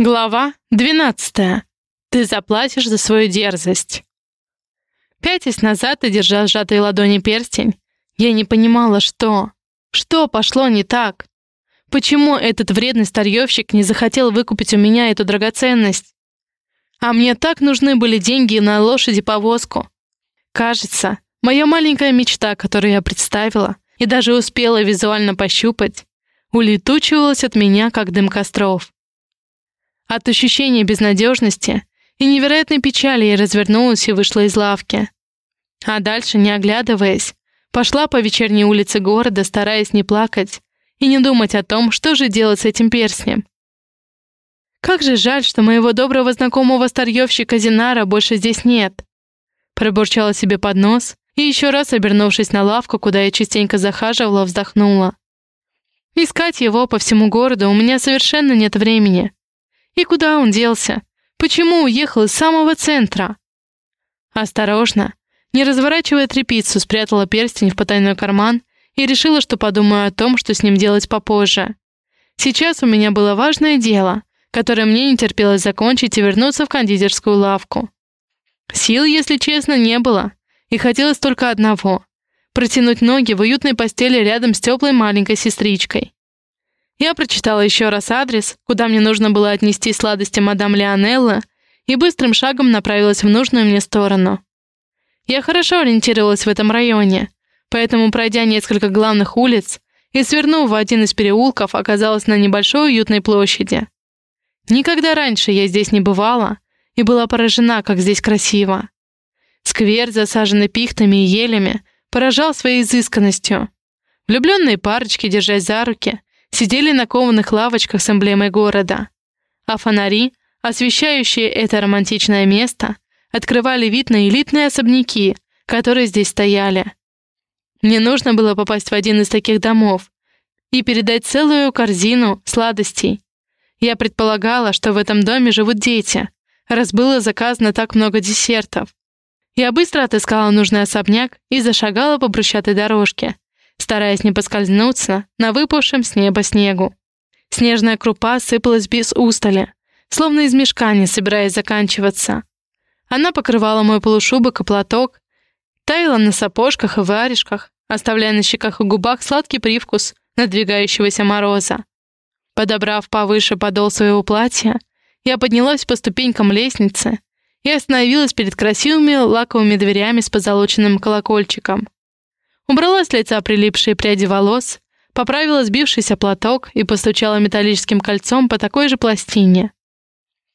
Глава 12. Ты заплатишь за свою дерзость. Пятясь назад и держа сжатой ладони перстень, я не понимала, что... Что пошло не так? Почему этот вредный старьевщик не захотел выкупить у меня эту драгоценность? А мне так нужны были деньги на лошади-повозку. Кажется, моя маленькая мечта, которую я представила и даже успела визуально пощупать, улетучивалась от меня, как дым костров. От ощущения безнадежности и невероятной печали я развернулась и вышла из лавки. А дальше, не оглядываясь, пошла по вечерней улице города, стараясь не плакать и не думать о том, что же делать с этим перстнем. Как же жаль, что моего доброго знакомого старьевщика Зинара больше здесь нет. Пробурчала себе под нос и еще раз, обернувшись на лавку, куда я частенько захаживала, вздохнула. Искать его по всему городу у меня совершенно нет времени. И куда он делся? Почему уехал из самого центра? Осторожно, не разворачивая трепицу, спрятала перстень в потайной карман и решила, что подумаю о том, что с ним делать попозже. Сейчас у меня было важное дело, которое мне не терпелось закончить и вернуться в кондитерскую лавку. Сил, если честно, не было, и хотелось только одного — протянуть ноги в уютной постели рядом с теплой маленькой сестричкой. Я прочитала еще раз адрес, куда мне нужно было отнести сладости мадам Леонелла, и быстрым шагом направилась в нужную мне сторону. Я хорошо ориентировалась в этом районе, поэтому, пройдя несколько главных улиц и свернув в один из переулков, оказалась на небольшой уютной площади. Никогда раньше я здесь не бывала и была поражена, как здесь красиво. Сквер, засаженный пихтами и елями, поражал своей изысканностью. Влюбленные парочки, держась за руки, сидели на кованых лавочках с эмблемой города, а фонари, освещающие это романтичное место, открывали вид на элитные особняки, которые здесь стояли. Мне нужно было попасть в один из таких домов и передать целую корзину сладостей. Я предполагала, что в этом доме живут дети, раз было заказано так много десертов. Я быстро отыскала нужный особняк и зашагала по брусчатой дорожке, стараясь не поскользнуться на выпавшем с неба снегу. Снежная крупа сыпалась без устали, словно из мешка, не собираясь заканчиваться. Она покрывала мой полушубок и платок, таяла на сапожках и варежках, оставляя на щеках и губах сладкий привкус надвигающегося мороза. Подобрав повыше подол своего платья, я поднялась по ступенькам лестницы и остановилась перед красивыми лаковыми дверями с позолоченным колокольчиком. Убрала с лица прилипшие пряди волос, поправила сбившийся платок и постучала металлическим кольцом по такой же пластине.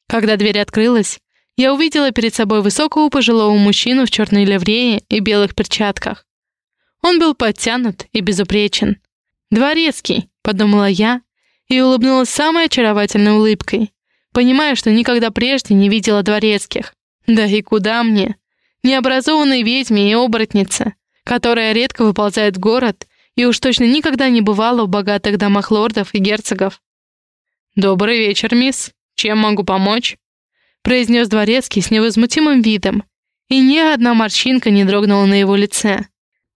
Когда дверь открылась, я увидела перед собой высокого пожилого мужчину в черной ливрее и белых перчатках. Он был подтянут и безупречен. «Дворецкий», — подумала я, и улыбнулась самой очаровательной улыбкой, понимая, что никогда прежде не видела дворецких. Да и куда мне? Необразованной ведьме и оборотнице, которая редко выползает в город и уж точно никогда не бывала в богатых домах лордов и герцогов. «Добрый вечер, мисс. Чем могу помочь?» произнес дворецкий с невозмутимым видом, и ни одна морщинка не дрогнула на его лице.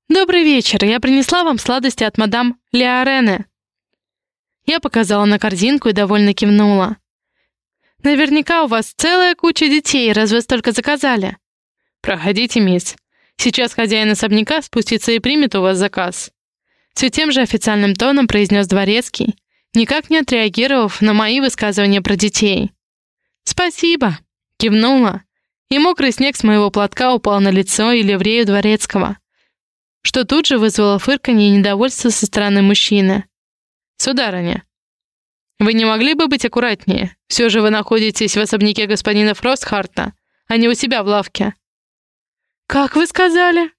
«Добрый вечер. Я принесла вам сладости от мадам Леорене». Я показала на корзинку и довольно кивнула. «Наверняка у вас целая куча детей, раз вы столько заказали». «Проходите, мисс. Сейчас хозяин особняка спустится и примет у вас заказ». Все тем же официальным тоном произнес дворецкий, никак не отреагировав на мои высказывания про детей. «Спасибо», — кивнула, и мокрый снег с моего платка упал на лицо и ливрею дворецкого, что тут же вызвало фырканье и недовольство со стороны мужчины. «Сударыня, вы не могли бы быть аккуратнее? Все же вы находитесь в особняке господина Фростхарта, а не у себя в лавке». «Как вы сказали?»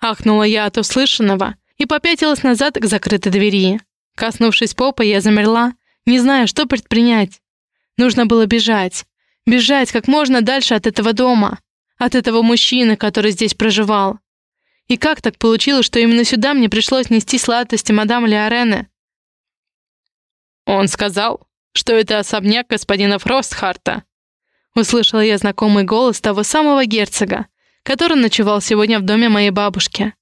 Ахнула я от услышанного и попятилась назад к закрытой двери. Коснувшись попы, я замерла, не зная, что предпринять. Нужно было бежать. Бежать как можно дальше от этого дома, от этого мужчины, который здесь проживал. И как так получилось, что именно сюда мне пришлось нести сладости мадам Леорены? «Он сказал, что это особняк господина Фростхарта», услышала я знакомый голос того самого герцога, который ночевал сегодня в доме моей бабушки.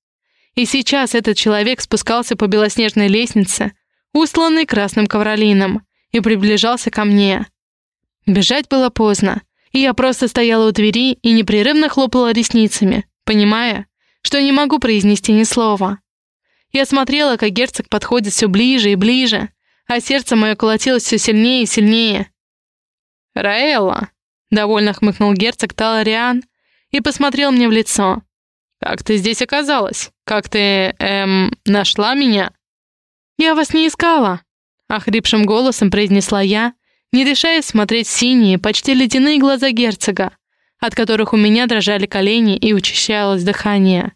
И сейчас этот человек спускался по белоснежной лестнице, устланной красным ковролином, и приближался ко мне. Бежать было поздно, и я просто стояла у двери и непрерывно хлопала ресницами, понимая, что не могу произнести ни слова. Я смотрела, как герцог подходит все ближе и ближе, а сердце мое колотилось все сильнее и сильнее. «Раэлла», — довольно хмыкнул герцог Талариан и посмотрел мне в лицо. «Как ты здесь оказалась? Как ты, эм, нашла меня?» «Я вас не искала», — охрипшим голосом произнесла я, не решаясь смотреть синие, почти ледяные глаза герцога, от которых у меня дрожали колени и учащалось дыхание.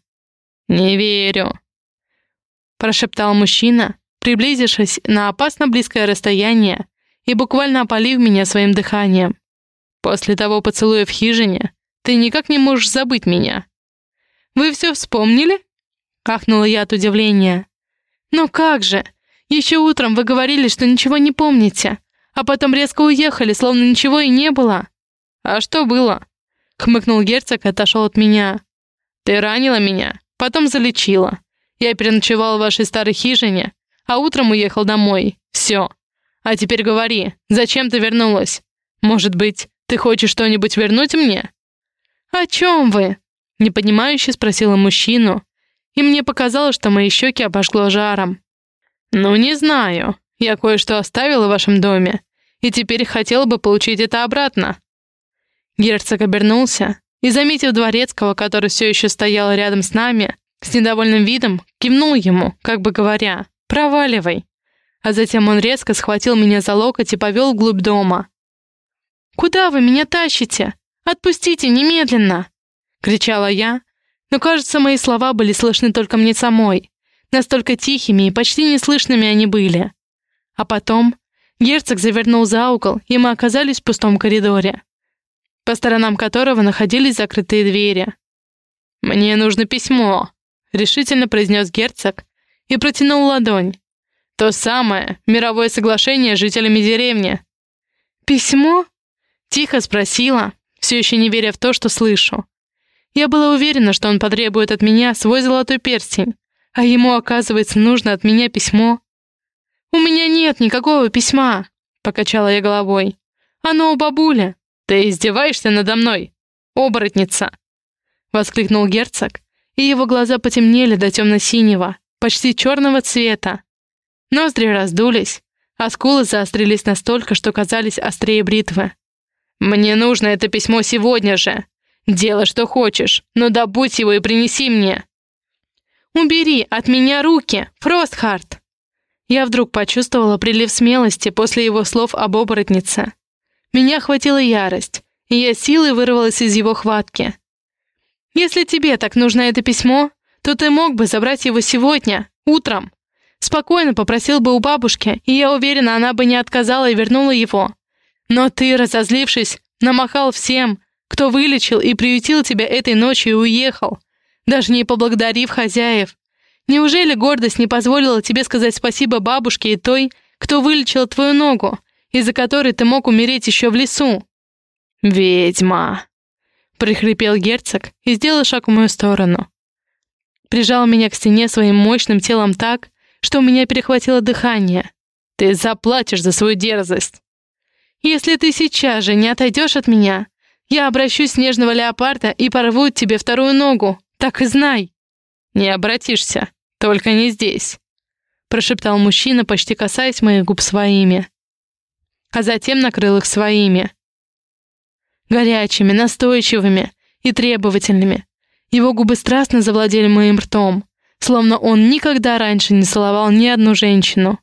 «Не верю», — прошептал мужчина, приблизившись на опасно близкое расстояние и буквально опалив меня своим дыханием. «После того поцелуя в хижине ты никак не можешь забыть меня». «Вы все вспомнили?» — ахнула я от удивления. «Но как же? Еще утром вы говорили, что ничего не помните, а потом резко уехали, словно ничего и не было». «А что было?» — хмыкнул герцог и отошел от меня. «Ты ранила меня, потом залечила. Я переночевал в вашей старой хижине, а утром уехал домой. Все. А теперь говори, зачем ты вернулась? Может быть, ты хочешь что-нибудь вернуть мне?» «О чем вы?» — непонимающе спросила мужчину, и мне показалось, что мои щеки обожгло жаром. «Ну, не знаю. Я кое-что оставила в вашем доме, и теперь хотела бы получить это обратно». Герцог обернулся и, заметив дворецкого, который все еще стоял рядом с нами, с недовольным видом кивнул ему, как бы говоря «Проваливай». А затем он резко схватил меня за локоть и повел вглубь дома. «Куда вы меня тащите? Отпустите немедленно!» — кричала я, но, кажется, мои слова были слышны только мне самой. Настолько тихими и почти неслышными они были. А потом герцог завернул за угол, и мы оказались в пустом коридоре, по сторонам которого находились закрытые двери. «Мне нужно письмо», — решительно произнес герцог и протянул ладонь. То самое мировое соглашение с жителями деревни. «Письмо?» — тихо спросила, все еще не веря в то, что слышу. Я была уверена, что он потребует от меня свой золотой перстень, а ему, оказывается, нужно от меня письмо. «У меня нет никакого письма», — покачала я головой. «Оно у бабули». «Ты издеваешься надо мной, оборотница!» — воскликнул герцог, и его глаза потемнели до темно-синего, почти черного цвета. Ноздри раздулись, а скулы заострились настолько, что казались острее бритвы. «Мне нужно это письмо сегодня же. Делай, что хочешь, но добудь его и принеси мне». «Убери от меня руки, Фростхарт!» Я вдруг почувствовала прилив смелости после его слов об оборотнице. Меня охватила ярость, и я силой вырвалась из его хватки. «Если тебе так нужно это письмо, то ты мог бы забрать его сегодня, утром. Спокойно попросил бы у бабушки, и я уверена, она бы не отказала и вернула его. Но ты, разозлившись, намахал всем, кто вылечил и приютил тебя этой ночью и уехал, даже не поблагодарив хозяев. Неужели гордость не позволила тебе сказать спасибо бабушке и той, кто вылечил твою ногу, из-за которой ты мог умереть еще в лесу?» «Ведьма!» — прихрипел герцог и сделал шаг в мою сторону прижал меня к стене своим мощным телом так, что у меня перехватило дыхание. «Ты заплатишь за свою дерзость!» «Если ты сейчас же не отойдешь от меня, я обращусь снежного леопарда и порву тебе вторую ногу, так и знай!» «Не обратишься, только не здесь!» прошептал мужчина, почти касаясь моих губ своими. А затем накрыл их своими. Горячими, настойчивыми и требовательными, его губы страстно завладели моим ртом, словно он никогда раньше не целовал ни одну женщину.